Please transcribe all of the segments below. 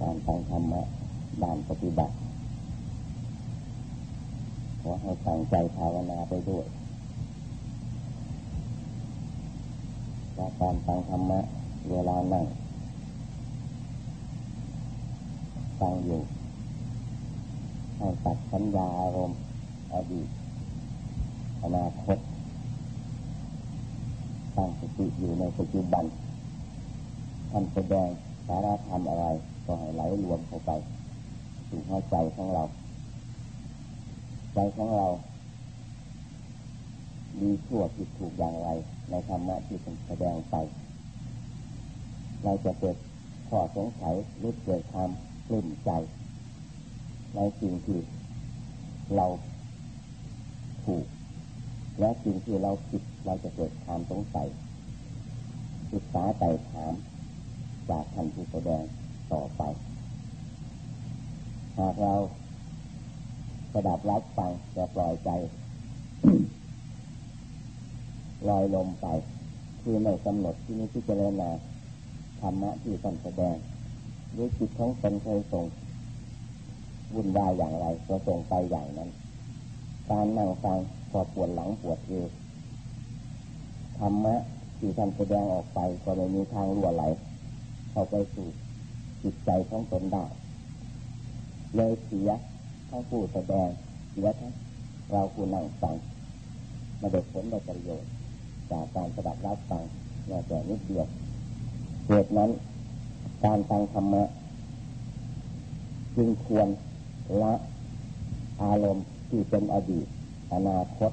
การฟังธรรมะด่านปฏิบัติขอให้ตั้งใจภาวนาไปด้วยและการฟังธรรมะเวลานั่งฟังอยู่ให้ตัดสัญญาอารมณ์อดีตอนาคตตั้งสติอยู่ในปัจจุบันทำแสดงสาระธรรมอะไร ก็ให้ไหลรวมเข้าไปสู่หัวใจของเรา ใจของเราดีชั่วผิดถูกอย่างไร ในธรรมะที่แสดงไป เราจะเกิดข้อสงสัยหรือเกิดความปลื้มใจ ในสิ่งที่เราถูก และสิ่งที่เราผิดเราจะเกิดความสงสัยศึกษาไต่ถามจากท่านผู้แสดง ต่อไป หากเราสดับรับฟังจะปล่อยใจลอยลมไป คือไม่กำหนดที่นี้ที่เจริญนาธรรมะที่ท่านแสดงด้วยจิตของตนเคยส่งวุ่นวายอย่างไรก็ส่งไปอย่างนั้น การนั่งฟังพอปวดหลังปวดเอวธรรมะที่ท่านแสดงออกไปก็ไม่มีทางรั่วไหล เข้าไปสู่ จิตใจของตนได้ เลยเสียทั้งผู้แสดงเสียทั้งเราผู้นั่งฟังมาได้ผลได้ประโยชน์ จากการสดับรับฟังแม้แต่นิดเดียวเหตุนั้น การฟังธรรมะจึงควรละอารมณ์ที่เป็นอดีต อนาคต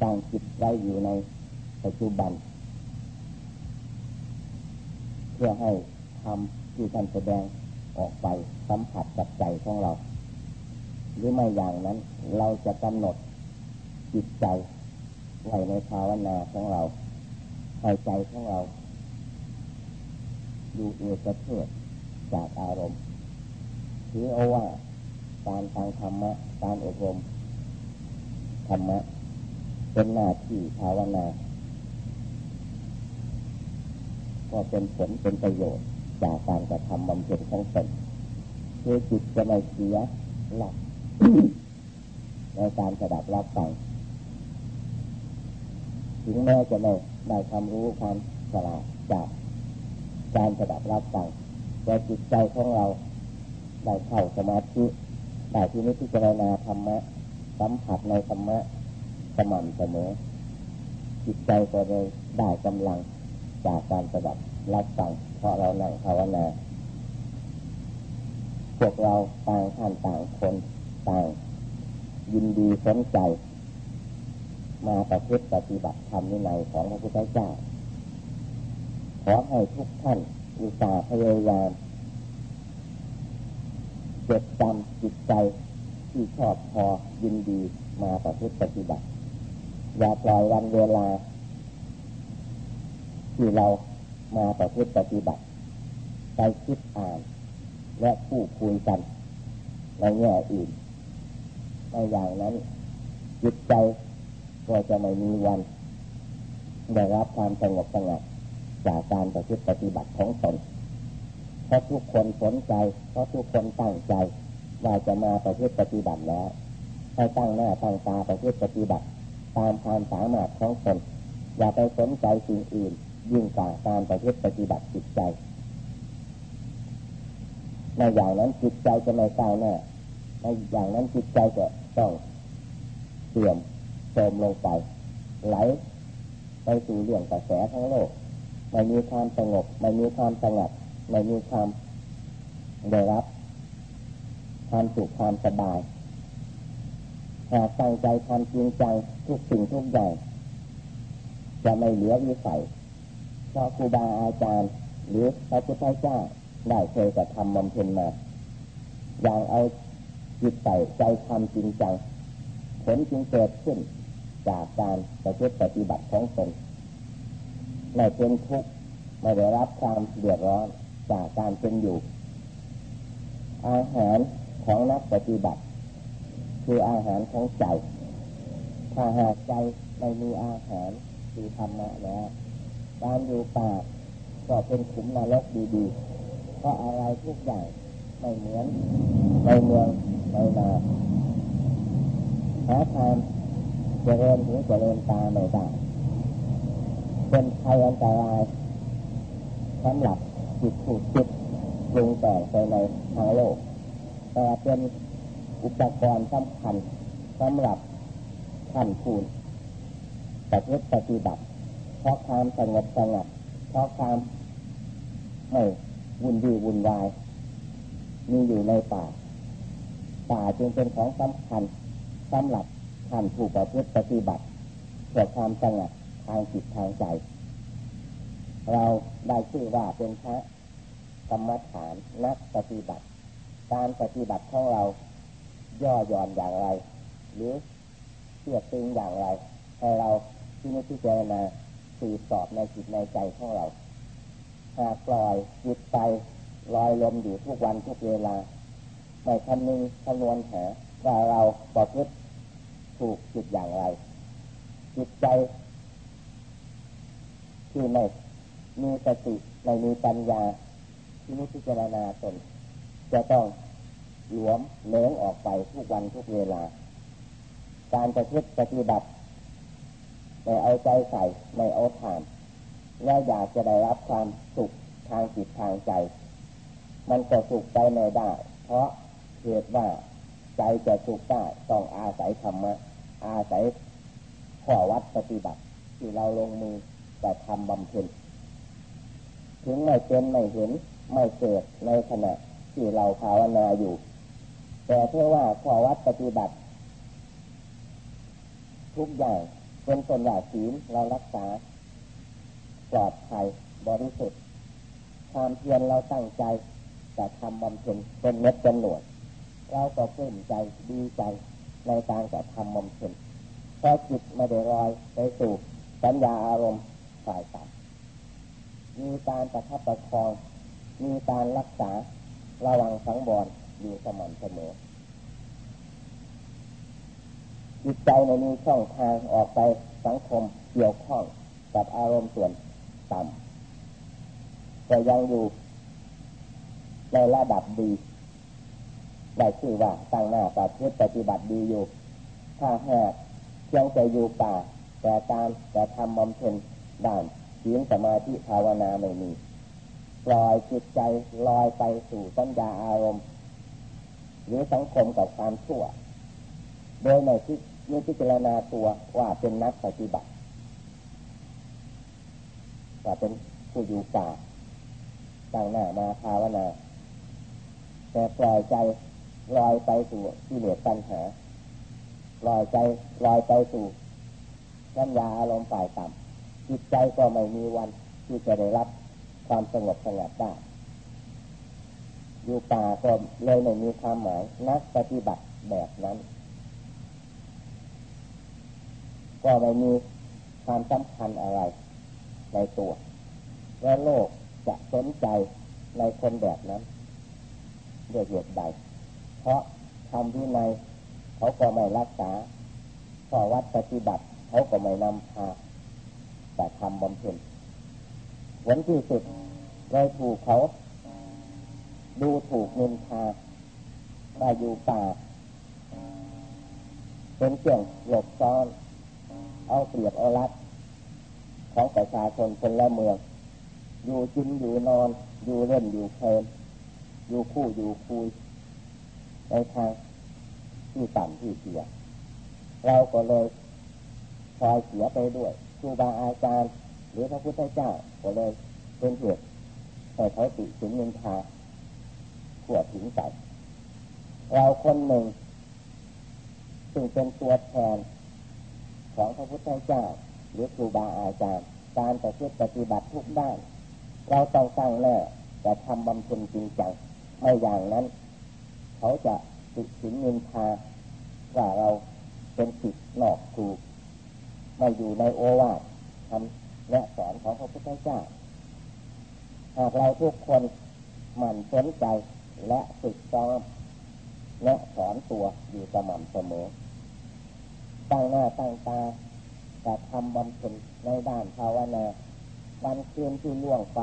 ตั้งจิตไว้อยู่ในปัจจุบัน เพื่อให้ ทำที่ท่านแสดงออกไปสัมผัสกับใจของเรา หรือไม่อย่างนั้น เราจะกำหนดจิตใจไว้ในภาวนาของเราให้ใจของเราดูเอกเทศจากอารมณ์ถือเอาว่าการฟังธรรมะการอบรมธรรมะเป็นหน้าที่ภาวนา ก็เป็นผลเป็นประโยชน์ จากการกระทำบำเพ็ญของตนคือจิตจะไม่เสียหลักในการสดับรับฟังถึงแม้จะไม่ได้ความรู้ความฉลาดจากการสดับรับฟังแต่จิตใจของเราได้เข้าสมาธิได้ที่นี้ที่เจรณาธรรมะสัมผัสในธรรมะสม่ำเสมอ จิตใจก็เลยได้กำลังจากการสดับรับฟัง เพราะเรานั่งภาวนา พวกเราต่างท่านต่างคนต่างยินดีสนใจ มาประพฤติปฏิบัติธรรมในของพระพุทธเจ้า ขอให้ทุกท่านอุตส่าห์พยายามจดจำจิตใจที่ชอบพอยินดีมาประพฤติปฏิบัติ อย่าปล่อยวันเวลา ที่เรา มาประพฤติปฏิบัติ ไปคิดอ่าน และพูดคุยกันในแง่อื่นในอย่างนั้นจิตใจก็จะไม่มีวันได้รับความสงบสงัดจากการประพฤติปฏิบัติของตนเพราะทุกคนสนใจ เพราะทุกคนตั้งใจว่าจะมาประพฤติปฏิบัติแล้วให้ตั้งหน้าตั้งตาประพฤติปฏิบัติ ตามความสามารถของตนอย่าไปสนใจสิ่งอื่น ยิ่งกว่าการประพฤติปฏิบัติจิตใจในอย่างนั้นจิตใจจะไม่ก้าวหน้าในอย่างนั้นจิตใจจะต้องเสื่อมโทรมลงไป ไหลไปสู่เรื่องกระแสทั้งโลกไม่มีความสงบไม่มีความสงัดไม่มีความได้รับความสุขความสบายหากตั้งใจทำจริงจังทุกสิ่งทุกอย่างจะไม่เหลือวิสัย พระครูบาอาจารย์ หรือพระพุทธเจ้าได้เคยกระทำบำเพ็ญมาอย่างเอาจิตใส่ใจทำจริงจังผลจึงเกิดขึ้นจากการประพฤติปฏิบัติของตนไม่เป็นทุกข์ไม่ได้รับความเดือดร้อนจากการเป็นอยู่ อาหารของนักปฏิบัติ คืออาหารของใจ ถ้าหากใจไม่มีอาหารคือธรรมะแล้ว การอยู่ป่าก็เป็นขุมนรกดีๆเพราะอะไรทุกอย่างไม่เหมือนในเมืองในนาหาทางเจริญหูเจริญตาไม่ได้เป็นภัยอันตรายสำหรับจิตผูกจิตปรุงแต่งไปในทางโลก แต่เป็นอุปกรณ์สำคัญสำหรับท่านคุณปฏิบัติปฏิบัติ เพราะความสงบสงัดเพราะความไม่วุ่นวี่วุ่นวายมีอยู่ในป่า ป่าจึงเป็นของสำคัญสำหรับท่านผู้ประพฤติปฏิบัติเพื่อความสงบทางจิตทางใจ เราได้ชื่อว่าเป็นพระกรรมฐานนักปฏิบัติ การปฏิบัติของเราย่อหย่อนอย่างไร หรือเชื่อตึงอย่างไร ให้เราที่นิพพานา สืบสอบในจิตในใจของเราหากปล่อยจิตไปลอยลมอยู่ทุกวันทุกเวลาไม่คำนึงคำนวณหาว่าเราประพฤติถูกจิตอย่างไร จิตใจที่ไม่มีสติไม่มีปัญญาที่นิพพานาตนจะต้องหลวมเล้งออกไปทุกวันทุกเวลา การประพฤติปฏิบัติ ไม่เอาใจใส่ไม่เอาทานและอยากจะได้รับความสุขทางจิตทางใจ มันก็สุขไปไม่ได้ เพราะเหตุว่าใจจะสุขได้ต้องอาศัยธรรมะอาศัยข้อวัดปฏิบัติ ที่เราลงมือแต่ทำบำเพ็ญถึงไม่เป็นไม่เห็นไม่เกิดในขณะที่เราภาวนาอยู่ แต่เพื่อว่าข้อวัดปฏิบัติ ทุกอย่าง เป็นส่วนใหญ่ศีลเรารักษาปลอดภัยบริสุทธิ์ความเพียรเราตั้งใจจะทำบำเพ็ญเป็นเม็ดเป็นหน่วยเราก็เพิ่มใจดีใจในการจะทำบำเพ็ญเพราะจิตไม่ได้ลอยไปสู่สัญญาอารมณ์ฝ่ายต่ำมีการประทับประคอง มีการรักษาระวังสังวรอยู่สม่ำเสมอ จิตใจในมีช่องทางออกไปสังคมเกี่ยวข้องกับอารมณ์ส่วนต่ำแต่ยังอยู่ในระดับดีได้ชื่อว่าตั้งหน้าปฏิปฏิบัติดีอยู่ ถ้าแหกเพียงจะอยู่ป่า แต่การแต่ทำบำเพ็ญด้านศีลสมาธิภาวนาไม่มีปล่อยจิตใจลอยไปสู่สัญญาอารมณ์ หรือสังคมกับความชั่ว โดยในที่ มีพิจารณาตัวว่าเป็นนักปฏิบัติว่าเป็นผู้อยู่ป่าตั้งหน้ามาภาวนา แต่ปล่อยใจลอยไปสู่ที่เหลือปัญหาลอยใจลอยไปสู่สัญญาอารมณ์ฝ่ายต่ำจิตใจก็ไม่มีวันที่จะได้รับความสงบสงัดได้อยู่ป่าก็เลยไม่มีความหมายนักปฏิบัติแบบนั้น ก็ไม่มีความสำคัญอะไรในตัว และโลกจะสนใจในคนแบบนั้นด้วยเหตุใด เพราะทำที่ในเขาก็ไม่รักษาข้อวัดปฏิบัติเขาก็ไม่นำพาแต่ทำบำเพ็ญผลที่สุดเลยถูกเขา ดูถูกนินทามาอยู่ป่าเป็นเกี่ยงหลบซ้อน เอาเปรียบเอารัดของประชาชนคนละเมือง อยู่กินอยู่นอนอยู่เล่นอยู่เพลินอยู่คู่อยู่คุยในทางที่ต่ำที่เสียเราก็เลยคอยเสียไปด้วยครูบาอาจารย์ หรือพระพุทธเจ้าก็เลยเป็นเหตุให้เขาติถึงนินทาขวดถึงใจเราคนหนึ่ง ซึ่งเป็นตัวแทน ของพระพุทธเจ้าหรือครูบาอาจารย์ การประพฤติปฏิบัติทุกด้าน เราต้องตั้งแน่แต่ทำบำเพ็ญจริงจังไม่อย่างนั้น เขาจะติดสินนินทาว่าเราเป็นสิทธิ์นอกครูไม่อยู่ในโอวาททำและสอนของพระพุทธเจ้าหากเราทุกคนหมั่นสนใจและฝึกซ้อมและสอนตัวอยู่สม่ำเสมอ ตั้งหน้าตั้งตาแต่ทำบำเพ็ญในด้านภาวนาวันคืนที่ล่วงไป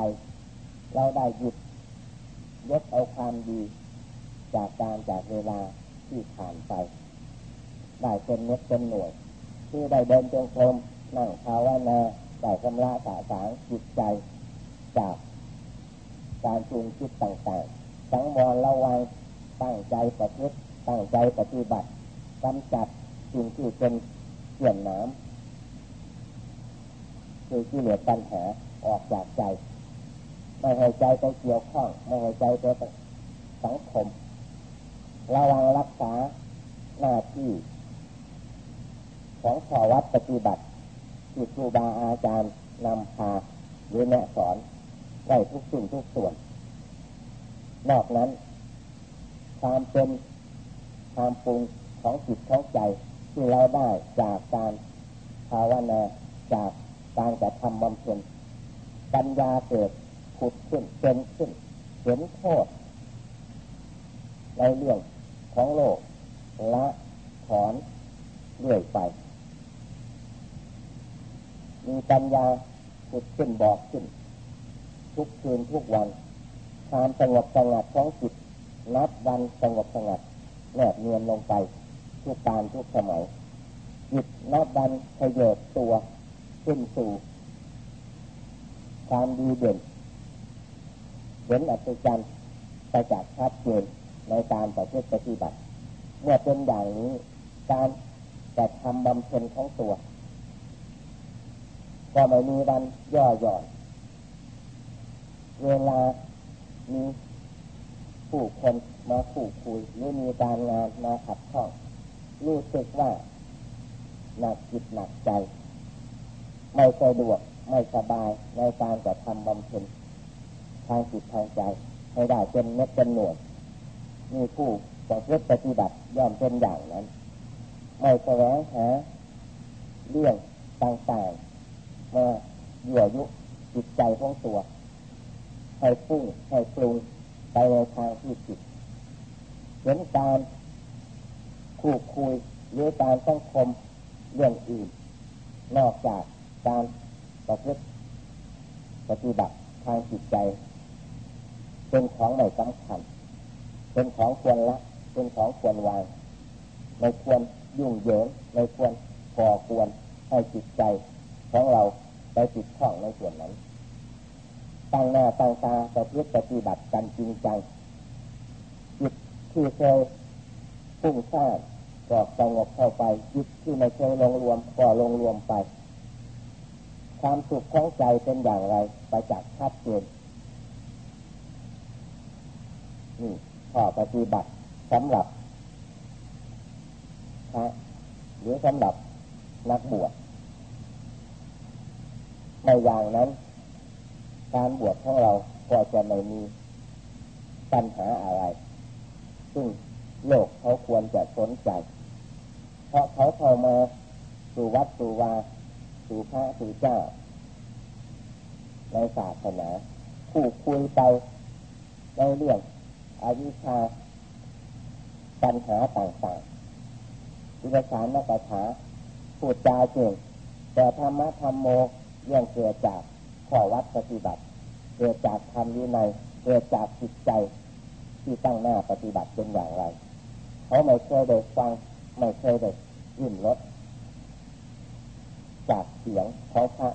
เราได้หยุดยกเอาความดี จากการจากเวลาที่ผ่านไป ได้เป็นเน็ตเป็นหน่วย ที่ได้เดินจงกรมนั่งภาวนาได้ชำระสาสางจิตใจ จากการปรุงคิดต่างๆสังวรระวังตั้งใจปฏิบัติตั้งใจปฏิบัติกำจัด สิ่งที่เป็นเกี่ยนน้ำคือที่เหลือปัญหาออกจากใจ ไม่ให้ใจไปเกี่ยวข้อง ไม่ให้ใจไปสังคม ระวังรักษาหน้าที่ของขอวัดปฏิบัติที่ครูบาอาจารย์นำพาหรือแนะสอนไว้ทุกสิ่งทุกส่วน นอกนั้น ความเป็นความปรุงของจิตของใจ ที่เราได้จากการภาวนาจากการกระทำบำเพ็ญปัญญาเกิดขุดขึ้นเป็นขึ้นเห็นโทษในเรื่องของโลกละถอนเรื่อยไป มีปัญญาขุดขึ้นบอกขึ้น ทุกคืนทุกวันความสงบสงัดของจิตนับวันสงบสงัดแนบเนียนลงไป ทุกการทุกสมัยจิตนับวันขยดตัวขึ้นสู่ความดีเด่นเห็นอัศจรรย์ไปจากชัดเจนในการปฏิปฏิบัติ เมื่อเป็นอย่างนี้การแต่ทำบำเพ็ญของตัว ก็ไม่มีวันย่อหย่อน เวลามีผู้คนมาผู้คุยหรือมีการงานมาขัดข้อง รู้สึกว่าหนักจิตหนักใจ ไม่สะดวกไม่สบายในการจะทำบำเพ็ญทางจิตทางใจให้ได้เป็นเม็ดเป็นหน่วยมีผู้ประพฤติปฏิบัติย่อมเป็นอย่างนั้น ไม่แสวงหาเรื่องต่างๆมาหยั่วยุจิตใจของตัวให้ฟุ้งให้ปรุงไปในทางที่ผิดเห็นการ คู่คุยหรือการสังคมเรื่องอื่น นอกจากการประพฤติปฏิบัติทางจิตใจ เป็นของไม่สำคัญ เป็นของควรละ เป็นของควรวางไม่ควรยุ่งเหยิงไม่ควรก่อควรให้จิตใจของเราไปติดข้องในส่วนนั้นตั้งหน้าตั้งตาประพฤติปฏิบัติกันจริงจังจิตที่เคย พุ่งซ่านก็สงบเข้าไปจิตที่ไม่เคยลงรวมก็ลงรวมไป ความสุขของใจเป็นอย่างไรไปจากชัดเจนนี่ข้อปฏิบัติสำหรับพระหรือสำหรับนักบวชในอย่างนั้น การบวชของเราก็จะไม่มีปัญหาอะไร ซึ่ง โลกเขาควรจะสนใจ เพราะเขาเข้ามาสู่วัดสู่วาสู่พระสู่เจ้า ในศาสนาคู่คุยไปในเรื่องอาวิชาปัญหาต่างๆวิจารณ์นักถาพูดจาเก่งแต่ธรรมะธรรมโมเรื่องเกิดจากข้อวัดปฏิบัติ เกิดจากธรรมวินัยเกิดจากจิตใจที่ตั้งหน้าปฏิบัติเป็นอย่างไร เขาไม่เคยได้ฟังไม่เคยได้ยินรสจากเสียงของพระ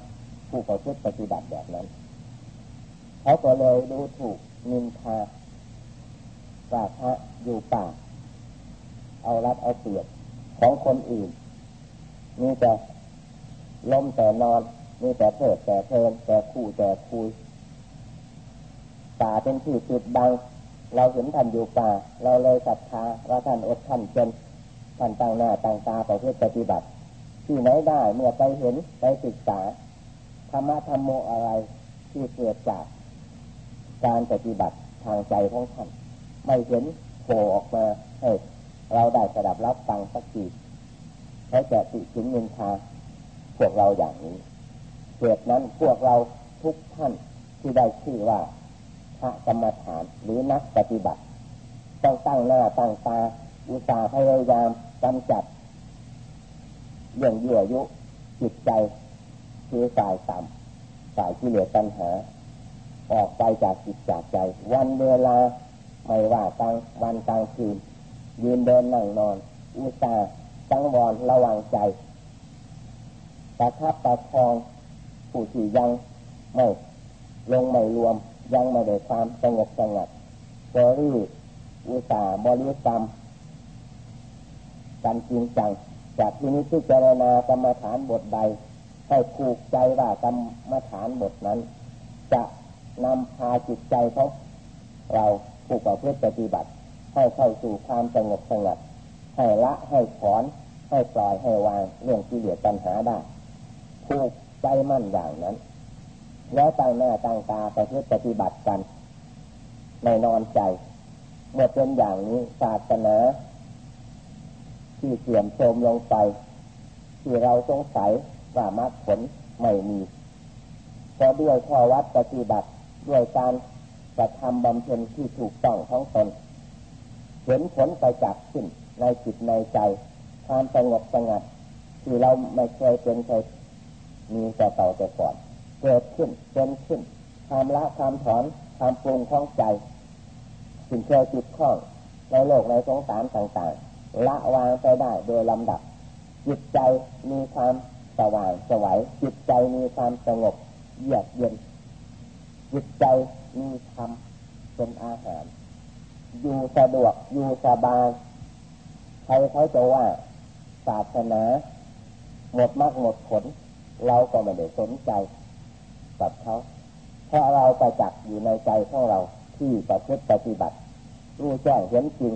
ผู้ประพฤติปฏิบัติแบบนั้นเขาก็เลยดูถูกนินทาว่าพระอยู่ป่า เอารัดเอาเปรียบของคนอื่นมีแต่ล้มแต่นอนมีแต่เพิดแต่เพลินแต่คู่แต่คุยป่าเป็นที่จุดบัง เราเห็นท่านอยู่ป่า เราเลยศรัทธาว่าท่านอดท่านจนท่านตั้งหน้าตั้งตาไปเพื่อปฏิบัติ ที่ไหนได้เมื่อไปเห็นไปศึกษาธรรมะธรรมโมอะไรที่เกิดจากการปฏิบัติทางใจของท่านไม่เห็นโผล่ออกมาให้เราได้สดับรับฟังสักทีเขาจะติถึงนินทาพวกเราอย่างนี้เหตุนั้นพวกเราทุกท่านที่ได้ชื่อว่า พระกรรมฐานหรือนักปฏิบัติ ต้องตั้งหน้าตั้งตาอุตสาห์พยายามกำจัดเรื่องเยื่อยุจิตใจคือสายต่ำสายที่เหลือปัญหา ออกไปจากจิตจากใจ วันเวลาไม่ว่ากลางวันกลางคืน ยืนเดินนั่งนอน อุตส่าห์ตั้งวรระวังใจประคับประคองผู้ที่ยังไม่ลงไม่รวม ยังไม่ได้ความสงบสงัดก็รีอุตส่าห์บริกรรมกันจริงจังจากที่นี้ที่เจรณากรรมฐานบทใด ให้ผูกใจว่ากรรมฐานบทนั้น จะนำพาจิตใจของเราผู้ประพฤติปฏิบัติ ให้เข้าสู่ความสงบสงัดให้ละให้ถอนให้ปล่อยให้วางเรื่องที่เหลือปัญหาได้ผูกใจมั่นอย่างนั้น แล้วตั้งหน้าตั้งตาไปเพื่อปฏิบัติกันในนอนใจ เมื่อเป็นอย่างนี้ศาสนาที่เสื่อมโทรมลงไป ที่เราสงสัยว่ามรรคผลไม่มีก็ด้วยข้อวัดปฏิบัติด้วยการกระทำบำเพ็ญที่ถูกต้องของตนเห็นผลไปจากขึ้นในจิตในใจ ความสงบสงัด ที่เราไม่เคยเป็นเคยมีแต่เต่าแต่ก่อน เกิดขึ้นเป็นขึ้นความละความถอนความปรุงของใจสิ่งเคยจิตข้องในโลกในสงสารต่างๆ ละวางไปได้โดยลำดับ จิตใจมีความสว่างสวัยจิตใจมีความสงบเยือกเย็น จิตใจมีธรรมเป็นอาหาร อยู่สะดวกอยู่สบายใครเขาจะว่าศาสนาหมดมากหมดผล เราก็ไม่ได้สนใจ กับเขาเพราะเราประจักษ์อยู่ในใจของเราที่ประพฤติปฏิบัติ รู้แจ้งเห็นจริง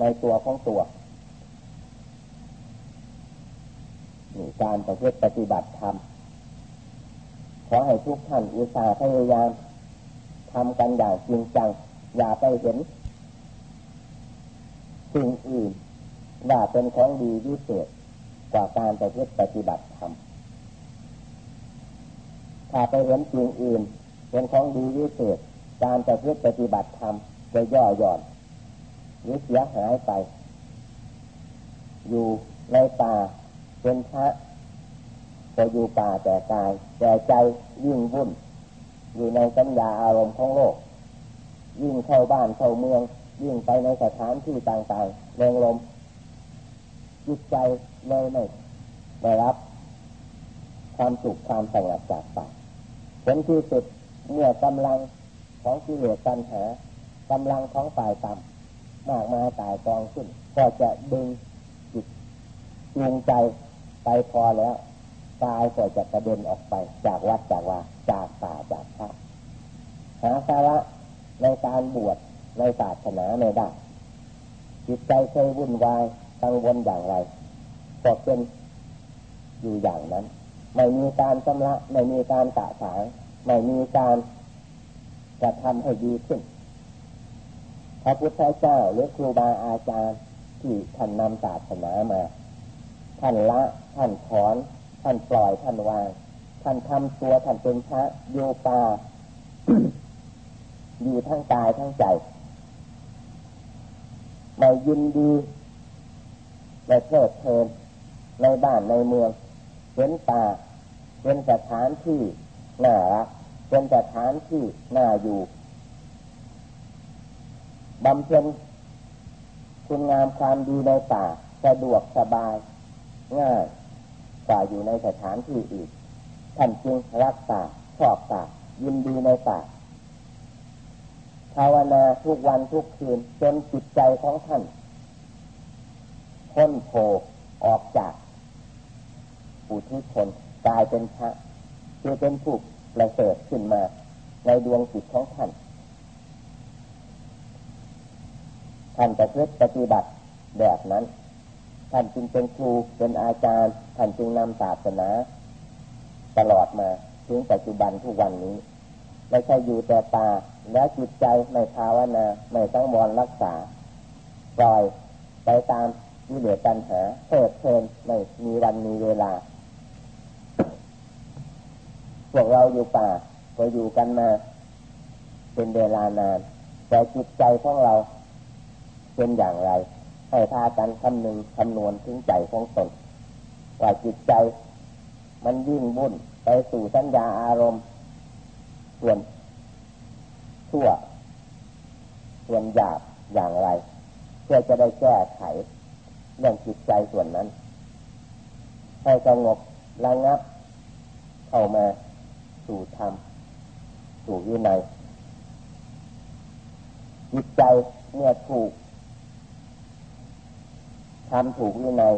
ในตัวของตัวนี่การประพฤติปฏิบัติธรรมขอให้ทุกท่านอุตส่าห์พยายามทำกันอย่างจริงจัง อย่าไปเห็น สิ่งอื่นว่าเป็นของดีวิเศษกว่าการประพฤติปฏิบัติธรรม ถ้าไปเห็นสิ่งอื่น เป็นของดีวิเศษการประพฤติปฏิบัติธรรมจะย่อหย่อนหรือเสียหายไป อยู่ในป่าเป็นพระจะอยู่ป่าแต่กาย แต่ใจยิ่งวุ่น อยู่ในสัญญาอารมณ์ของโลก ยิ่งเข้าบ้านเข้าเมือง ยิ่งไปในสถานที่ต่างๆเรงลมจิตใจเลยไม่ได้รับ ความสุขความสงบจากป่า ผลที่สุดเมื่อกำลังของกิเลสตัณหากำลังของฝ่ายต่ำมากมายตายกองขึ้น ก็จะดึงจิตจูงใจไปพอแล้วกายก็จะกระเด็นออกไป จากวัดจากว่าจากป่าจากพระหาสาระในการบวชในศาสนาไม่ได้จิตใจเคยวุ่นวายกังวลอย่างไรก็เป็นอยู่อย่างนั้น ไม่มีการชำระไม่มีการตะสางไม่มีการจะทำให้ดีขึ้นพระพุทธเจ้าหรือครูบาอาจารย์ที่ท่านนำศาสนามา ท่านละ ท่านถอน ท่านปล่อย ท่านวาง ท่านทำตัวท่านเป็นพระโยปาอยู่ทั้งกายทั้งใจไม่ยินดีในเพลิดเพลินในบ้านในเมือง เป็นป่าเป็นสถานที่น่ารักเป็นสถานที่น่าอยู่บำเพ็ญคุณงามความดีในป่าสะดวกสบายง่ายกว่าอยู่ในสถานที่อื่นท่านจึงรักป่าชอบป่ายินดีในป่าภาวนาทุกวันทุกคืนจนจิตใจของท่านพ้นโผออกจาก ผู้ทุกคนกลายเป็นพระคือเป็นผู้ประเสริฐขึ้นมา ในดวงจิตของท่านท่านจะพฤติปฏิบัติแบบนั้น ท่านจึงเป็นครูเป็นอาจารย์ ท่านจึงนำศาสนา ตลอดมาถึงปัจจุบันทุกวันนี้ ไม่ใช่อยู่แต่ตาและจิตใจไม่ภาวนาไม่ต้องมรรักษา ปล่อยไปตามที่เหลือปัญหาเพิดเพลินไม่มีวันมีเวลา พวกเราอยู่ป่าก็อยู่กันมา เป็นเวลานาน แต่จิตใจของเราเป็นอย่างไร ให้พากันคำนึงคำนวณถึงใจของตนว่าจิตใจมันยิ่งบุ่นไปสู่สัญญาอารมณ์ ส่วนชั่ว ส่วนหยาบอย่างไร เพื่อจะได้แก้ไขเรื่องจิตใจส่วนนั้น ให้สงบระงับเข้ามา สู่ธรรมสู่วินัยจิตใจเมื่อถูกทำถูกวินัย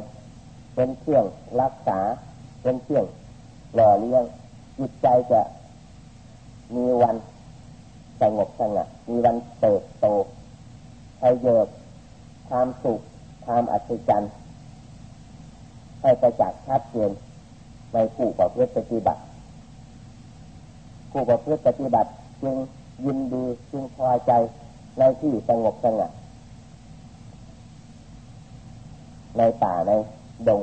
เป็นเครื่องรักษา เป็นเครื่องหล่อเลี้ยงจิตใจจะมีวันสงบสงัดมีวันเติบโตให้เยิบความสุขความอัศจรรย์ให้ประจักษ์ชัดเจนในผู้ประพฤติปฏิบัติ ผู้ประพฤติปฏิบัติจึงยินดีจึงพอใจในที่สงบสงัดในป่าในดง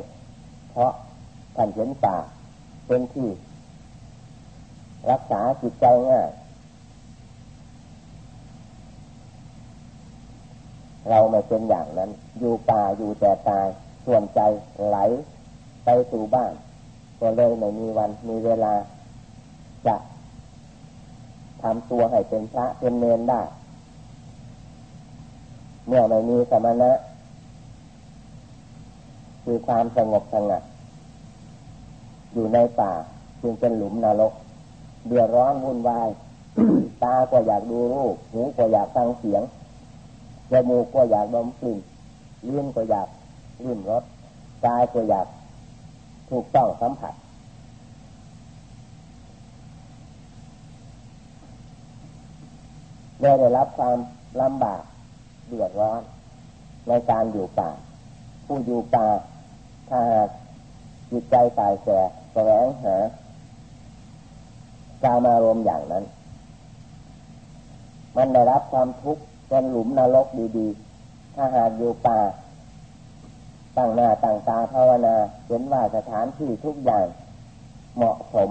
เพราะท่านเห็นป่าเป็นที่ รักษาจิตใจง่ายเราไม่เป็นอย่างนั้น อยู่ป่าอยู่แต่ตายส่วนใจไหลไปสู่บ้าน ก็เลยไม่มีวันมีเวลาจะ ทำตัวให้เป็นพระเป็นเนได้ เมื่อไม่มีสมณะ คือความสงบสงัด อยู่ในป่าจึงเป็นหลุมนรก เดือดร้อนวุ่นวาย ตาก็อยากดูรูป หูก็อยากฟังเสียงจมูกก็อยากดมกลิ่นลิ้นก็อยากลิ้มรสกายก็อยากถูกต้องสัมผัส ได้รับความลำบากเดือดร้อนในการอยู่ป่า ผู้อยู่ป่าถ้าจิตใจตายแสแสวงหาการมารวมอย่างนั้น มันได้รับความทุกข์เป็นหลุมนรกดีๆ ถ้าหากอยู่ป่าตั้งหน้าตั้งตาภาวนาเห็นว่าสถานที่ทุกอย่างเหมาะสม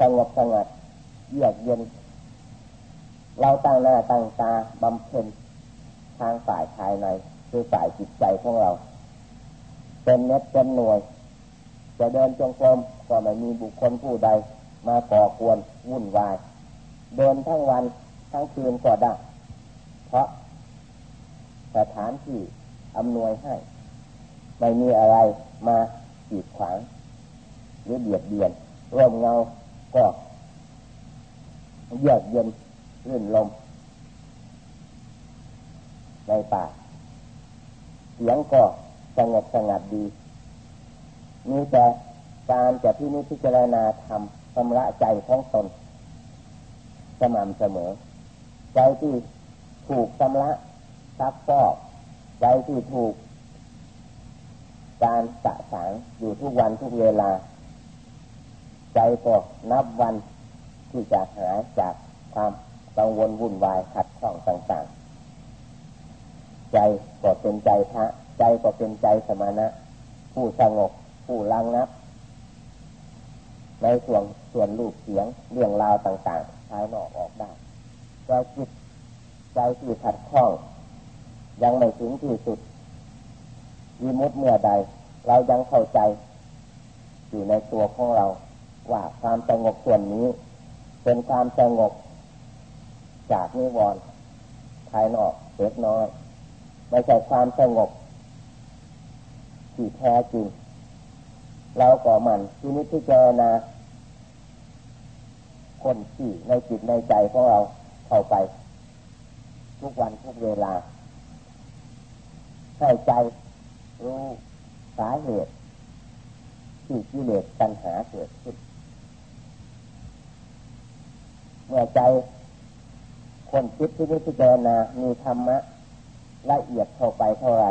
สงบสงัดเยือกเย็น เราตั้งหน้าตั้งตาบำเพ็ญทางฝ่ายภายในคือฝ่ายจิตใจของเรา เป็นเน็ตเป็นหน่วย จะเดินจงกรมก็ไม่มีบุคคลผู้ใด มาก่อกวนวุ่นวาย เดินทั้งวันทั้งคืนก็ได้ เพราะสถานที่อำนวยให้ ไม่มีอะไรมาจีดขวาง หรือเบียดเบียนร่มเงาก็เยือกเย็น รื่นลม ในป่า เสียงก็สงบสงัดดี มีแต่การจะที่นี้พิจารณาทำชำระใจของตนสม่ำเสมอ ใจที่ถูกชำระซักฟอกใจที่ถูก การสะสางอยู่ทุกวันทุกเวลา ใจก็นับวันที่จะหายจากความ กังวลวุ่นวายขัดข้องต่างๆ ใจก็เป็นใจพระ ใจก็เป็นใจสมณะ ผู้สงบผู้ลังนับ ในส่วนส่วนรูปเสียงเรื่องราวต่างๆภายนอกออกได้แต่จิตใจที่ขัดข้อง ยังไม่ถึงที่สุดวิมุตเมื่อใด เรายังเข้าใจ อยู่ในตัวของเรา ว่าความสงบส่วนนี้ เป็นความสงบ จากนิวรณ์ภายนอกเล็กน้อย ไม่ใช่ความสงบที่แท้จริง เราก็มันที่นิพพานาคนที่ในจิตในใจของเราเข้าไป ทุกวันทุกเวลาให้ใจรู้สาเหตุ ที่กิเลสปัญหาเกิดขึ้น เมื่อใจ คนคิดที่นิพพานามีธรรมะละเอียดเข้าไปเท่าไร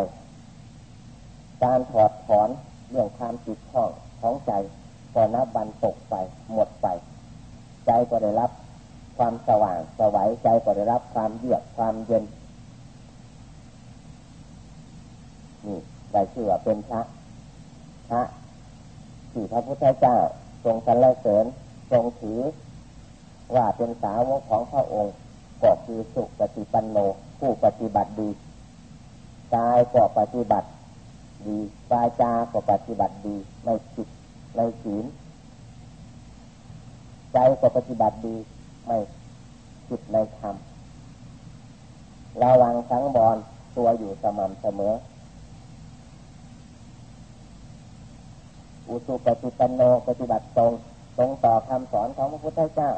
การถอดถอนเรื่องความจิตข้องของใจก็นับบันตกไปหมดไป ใจก็ได้รับความสว่างสวัยใจก็ได้รับความเยือกความเย็นนี่ได้ชื่อว่าเป็นพระพระที่พระพุทธเจ้าทรงสรรเสริญทรงถือว่าเป็นสาวกของพระองค์ ก็คือสุปฏิปันโนผู้ปฏิบัติดีกายก็ปฏิบัติดีวาจาก็ปฏิบัติดีในจิตในศีลใจก็ปฏิบัติดีไม่จิตในธรรมระวังสังบอลตัวอยู่สม่ำเสมอ อุสุปฏิปันโนปฏิบัติตรง ตรงต่อคำสอนของพระพุทธเจ้า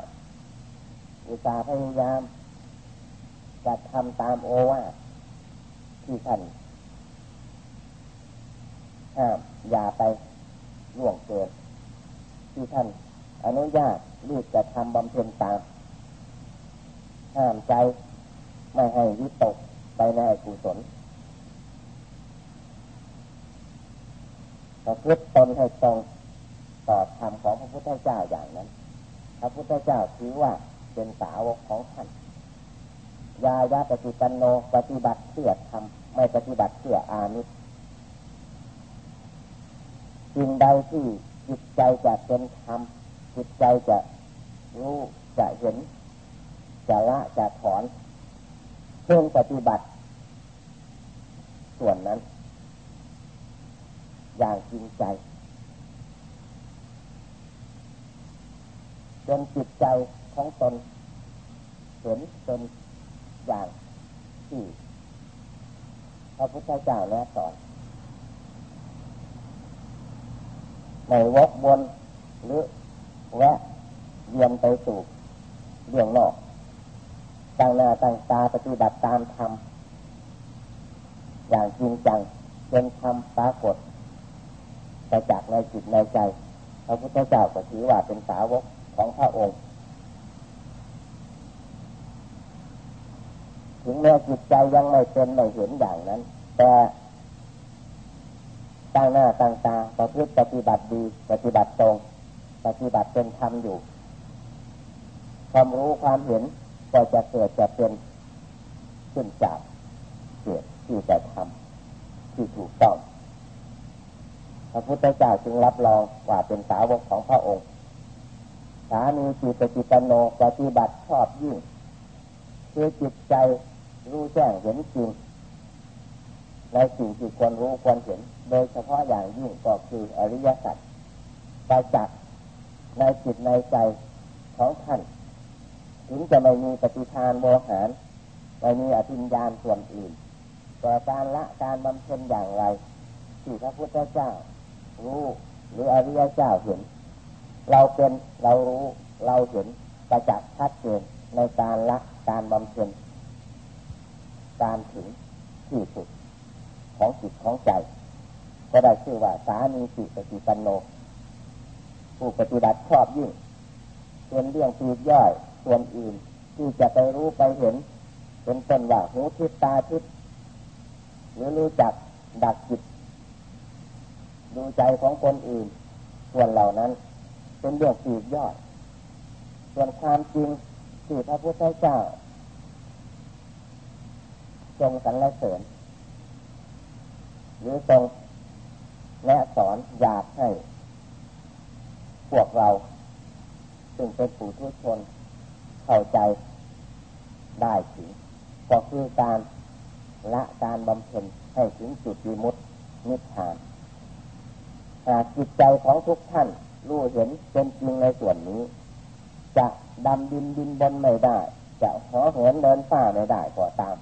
อุตสาพยายาม จัดทำตามโอวาที่ท่านห้ามอย่าไปล่วงเกินที่ท่านอนุญาตรีบจะทำบำเพ็ญตามห้ามใจไม่ให้วิตกไปในกุศลประพฤติตนให้ตรงต่อธรรมของพระพุทธเจ้าอย่างนั้น พระพุทธเจ้าถือว่าเป็นสาวกของท่าน ยายาปฏิปันโนปฏิบัติเพื่อทำไม่ปฏิบัติเพื่ออามิสสิ่งใดที่จิตใจจะเป็นธรรมจิตใจจะรู้จะเห็น จะละจะถอนเพื่อปฏิบัติ ส่วนนั้น อย่างจริงใจจนจิตใจของตนเห็นตน อย่างที่พระพุทธเจ้าแนะสอนในวกวนหรือแวะเยียนไปสู่เรื่องนอกตั้งหน้าตั้งตาปฏิบัติตามธรรมอย่างจริงจังจนทำปรากฏประจักษ์ในจิตในใจ พระพุทธเจ้าก็ถือว่าเป็นสาวกของพระองค์ ถึงแม้จิตใจยังไม่เป็นไม่เห็นอย่างนั้น แต่ตั้งหน้าตั้งตาประพฤติปฏิบัติดีปฏิบัติตรงปฏิบัติเป็นธรรมอยู่ ความรู้ความเห็นก็จะเกิดจะเป็นขึ้นจากเกิดที่จะทำที่ถูกต้องพระพุทธเจ้าจึงรับรองว่าเป็นสาวกของพระองค์สามีจิตจิตโนปฏิบัติชอบยิ่งคือจิตใจ รู้แจ้งเห็นจริงในสิ่งที่ควรรู้ควรเห็น โดยเฉพาะอย่างยิ่งก็คืออริยสัจประจักษ์ในจิตในใจของท่านถึงจะไม่มีปฏิทานโมหารไม่มีอภิญญาณส่วนอื่นแต่การละการบำเพ็ญอย่างไรที่พระพุทธเจ้า รู้หรืออริยเจ้าเห็น เราเป็นเรารู้เราเห็นประจักษ์ชัดเจนในการละการบำเพ็ญ การถึงที่สุดของจิตของใจ ก็ได้ชื่อว่าสามีสิปฏิปันโน ผู้ปฏิบัติชอบยิ่งเป็นเรื่องปีกย่อยส่วนอื่นที่จะไปรู้ไปเห็น เป็นต้นว่าหูทิพตาทิพหรือรู้จักดักจิตดูใจของคนอื่น ส่วนเหล่านั้น เป็นเรื่องปีกย่อยส่วนความจริงที่พระพุทธเจ้า ทรงสรรเสริญหรือทรงแนะสอนอยากให้ พวกเรา ซึ่งเป็นผู้ทุชน เข้าใจได้ถึงก็คือการละการบำเพ็ญให้ถึงจุดวิมุตตินิพพานหากจิตใจของทุกท่านรู้เห็นเป็นจริงในส่วนนี้ จะดำดินดินบนไม่ได้ จะหอเหินเดินฝ้าไม่ได้ก็ตาม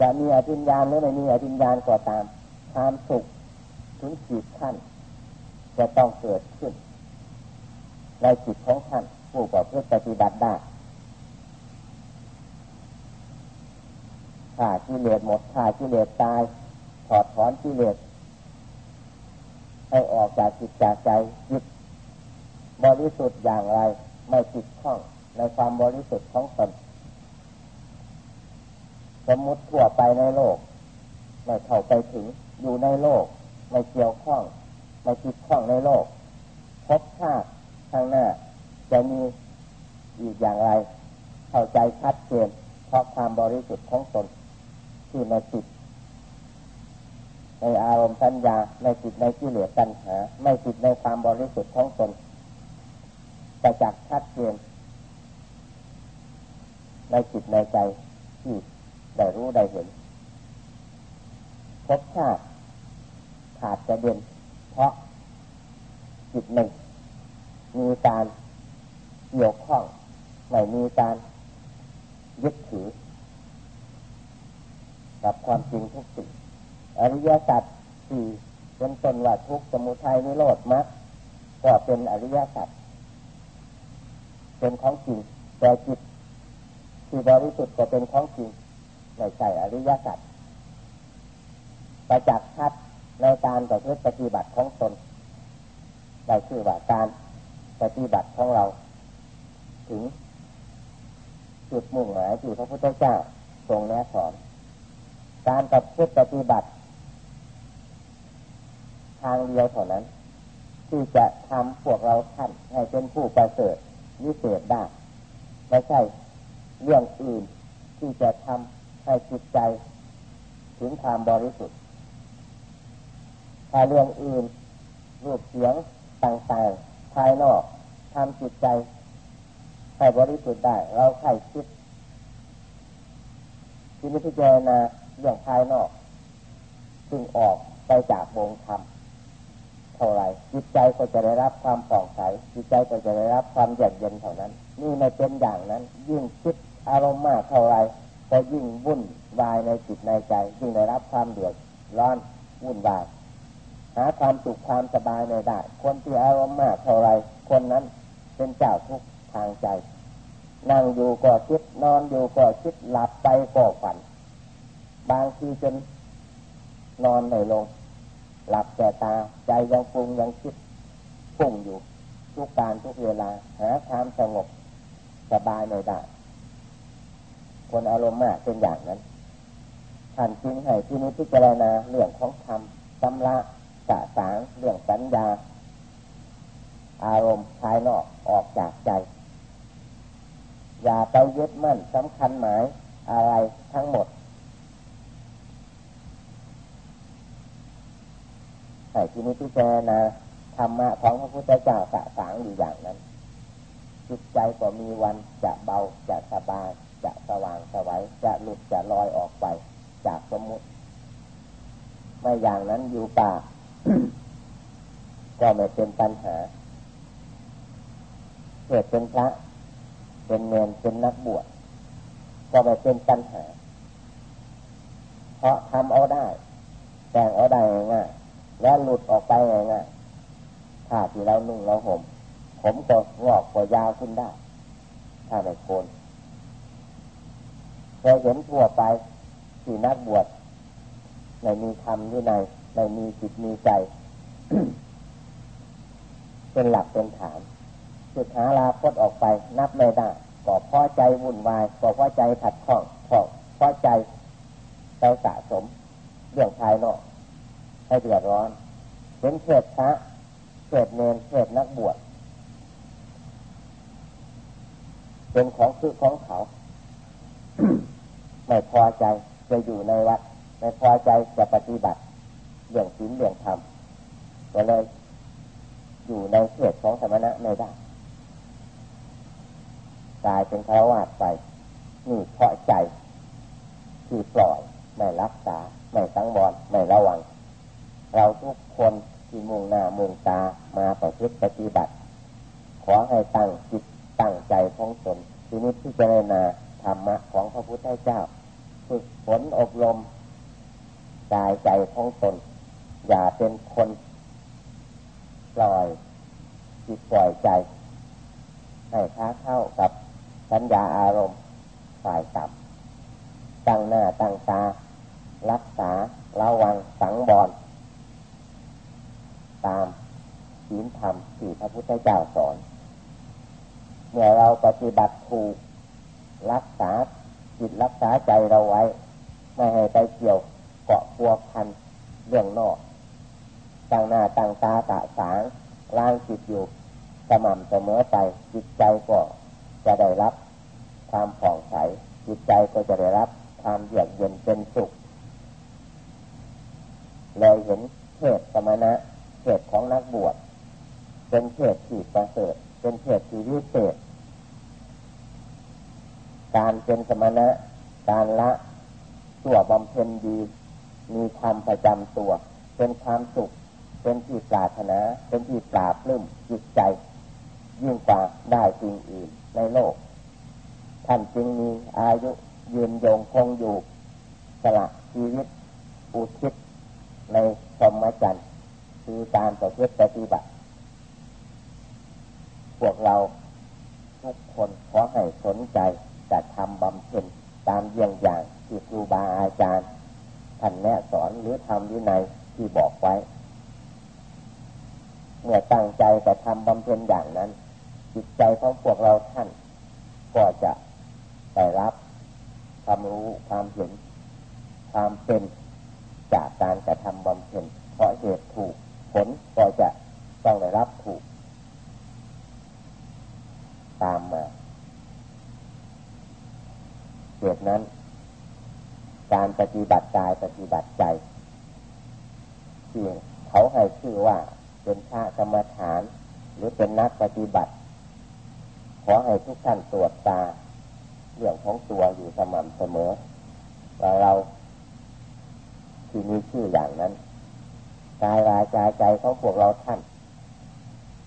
จะมีอภิญญาณหรือไม่มีอภิญญาณก็ตาม ความสุขถึงจิตท่านจะต้องเกิดขึ้น ในจิตของท่านผู้ประพฤติปฏิบัติได้ขากิเลสหมดขากิเลสตายถอดถอนกิเลสให้ออกจากจิตจากใจจิตบริสุทธิ์อย่างไร ไม่ติดข้องในความบริสุทธิ์ของตน สมมติทั่วไปในโลก ไม่เข้าไปถึงอยู่ในโลก ไม่เกี่ยวข้อง ไม่ติดข้องในโลก พบชาติข้างหน้า จะมีอีกอย่างไร เข้าใจชัดเจนเพราะความบริสุทธิ์ของตนที่ในจิตในอารมณ์สัญญาในจิตในที่เหลือตัณหา ไม่จิตในความบริสุทธิ์ของตนประจักษ์ชัดเจนในจิตในใจที่ ได้รู้ได้เห็นพบชาติขาดจะเด่นเพราะจิตหนึ่ง มีการเกี่ยวข้องไม่มีการยึดถือ กับความจริงทุกสิ่งอริยสัจสี่เป็นต้นว่าทุกสมุทัยนิโรธมรรคก็เป็นอริยสัจเป็นของจริงแต่จิตที่บริสุทธิ์ก็เป็นของจริง ไม่ใช่อริยสัจประจักษ์ชัดในการต่อเพื่อปฏิบัติของตนได้ชื่อว่าการปฏิบัติของเรา ถึง จุดมุ่งหมายที่พระพุทธเจ้าทรงแนะสอนการปฏิบัติ ทางเดียวเท่านั้น ที่จะทำพวกเราท่านให้เป็นผู้ประเสริฐวิเศษได้ไม่ใช่เรื่องอื่นที่จะทำ ให้จิตใจ ถึงความบริสุทธิ์ถ้าเรื่องอื่นรูปเสียงต่างๆภายนอกทำจิตใจให้บริสุทธิ์ได้ เราใครคิดที่นิพพานาเรื่องภายนอกซึ่งออกไปจากวงธรรมเท่าไรจิตใจก็จะได้รับความปลอดภัยจิตใจก็จะได้รับความเย็นเย็นเท่านั้น นี่ในเป็นอย่างนั้น ยิ่งคิดอารมณ์มากเท่าไร ก็ยิ่งวุ่นวายในจิตในใจยิ่งได้รับความเดือดร้อนวุ่นวายหาความสุขความสบายในได้คนที่อารมณ์มากเท่าไรคนนั้นเป็นเจ้าทุกทางใจ นั่งอยู่ก็คิดนอนอยู่ก็คิดหลับไปก็ฝัน บางทีจนนอนไม่ลง หลับแต่ตาใจยังปรุงยังคิดปุ่งอยู่ ทุกการทุกเวลาหาความสงบสบายไม่ได้ คนอารมณ์มากเป็นอย่างนั้นท่านจึงให้ที่นี้พิจารณาเรื่องของธรรมตำละสะสางเรื่องสัญญา อารมณ์ภายนอกออกจากใจ อย่าไปยึดมั่นสำคัญหมายอะไรทั้งหมดให้ที่นี้พิจารณาธรรมะของพระพุทธเจ้าสะสางอยู่อย่างนั้นจิตใจก็มีวันจะเบาจะสบาย จะสว่างสวัยจะหลุดจะลอยออกไป จากสมมุติ ไม่อย่างนั้นอยู่ป่าก็ไม่เป็นปัญหาเกิดเป็นพระ เป็นเนรเป็นนักบวชก็ไม่เป็นปัญหา เพราะทำเอาได้ แต่งเอาได้ง่ายแล้วหลุดออกไปง่ายถ้าที่เรานุ่งเราห่มผมก็งอกก็ยาวขึ้นได้ ถ้าไม่โคน เคยเห็นทั่วไปที่นักบวชในมีธรรมด้วยในในมีจิตมีใจ เป็นหลักเป็นฐานสุดหาลาพดออกไป นับไม่ได้ก็พอใจวุ่นวายก็พอใจขัดข้องพอพอใจเราสะสม เรื่องภายนอกให้เดือดร้อนเป็นเทศพระเทศเนรเทศนักบวชเป็นของคือของเขา ไม่พอใจจะอยู่ในวัดไม่พอใจจะปฏิบัติเรื่องศีลเรื่องธรรมก็เลยอยู่ในเขตของสมณะไม่ได้กลายเป็นคารวาสไปนี่เพราะใจที่ปล่อยไม่รักษาไม่สังวรไม่ระวัง เราทุกคนที่มุ่งหน้ามุ่งตามาประพฤติปฏิบัติ ขอให้ตั้งจิตตั้งใจของตนทีนี้ที่จะนาธรรมะของพระพุทธเจ้า ฝึกฝนอบรมกายใจของตน อย่าเป็นคนปล่อยจิตปล่อยใจ ให้ค้าเข้ากับสัญญาอารมณ์ฝ่ายต่ำตั้งหน้าตั้งตา รักษาระวังสังบอนตามศีลธรรมที่พระพุทธเจ้าสอน เมื่อเราปฏิบัติถูกรักษา จิตรักษาใจเราไว้ ไม่ให้ไปเกี่ยวเกาะพัวพันเรื่องนอกตั้งหน้าตั้งตาตะสางล้างจิตอยู่สม่ำเสมอไปจิตใจก็จะได้รับความผ่องใสจิตใจก็จะได้รับความเยือกเย็นเป็นสุขเลยเห็นเทศสมณะเศของนักบวชเป็นเศที่ประเสริฐเป็นเศที่วิเศษ การเป็นสมณะ การละตัวบำเพ็ญดี มีธรรมประจำตัว เป็นความสุข เป็นที่ปรารถนา เป็นที่ปราบลื้มจิตใจ ยิ่งกว่าได้สิ่งอื่นในโลก ท่านจึงมีอายุยืนยงคงอยู่ตละชีวิต อุทิศในสมจันทร์คือการประพฤติปฏิบัติ พวกเราทุกคนขอให้สนใจ จะทำบำเพ็ญตามเยี่ยงอย่างที่ครูบาอาจารย์ท่านแนะสอนหรือทำวินัยที่บอกไว้ เมื่อตั้งใจจะทำบำเพ็ญอย่างนั้น จิตใจของพวกเราท่าน ก็จะได้รับความรู้ความเห็น ความเป็นจากการกระทำบำเพ็ญเพราะเหตุถูกผลก็จะต้องได้รับถูก ตามมา เหตุนั้น การปฏิบัติกายปฏิบัติใจที่เขาให้ชื่อว่าเป็นพระกรรมฐาน หรือเป็นนักปฏิบัติ ขอให้ทุกท่านตรวจตาเรื่องของตัวอยู่สม่ำเสมอว่าเราที่มีชื่ออย่างนั้นกายวาจาใจของพวกเราท่าน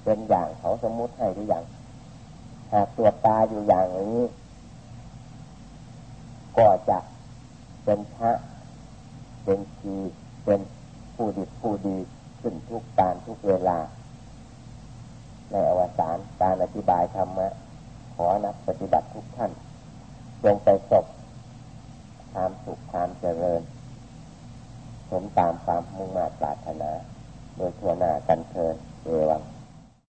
เป็นอย่างเขาสมมุติให้หรืออย่างหากตรวจตาอยู่อย่างนี้ ก็จะเป็นพระเป็นชีเป็นผู้ดีผู้ดีขึ้นทุกการทุกเวลา ในอวสานการอธิบายธรรมะขอนักปฏิบัติทุกท่านจงไปศพความสุขความเจริญสมตามความมุ่งมา่ปรารถนา โดยทั่วหน้ากันเทินเอวัง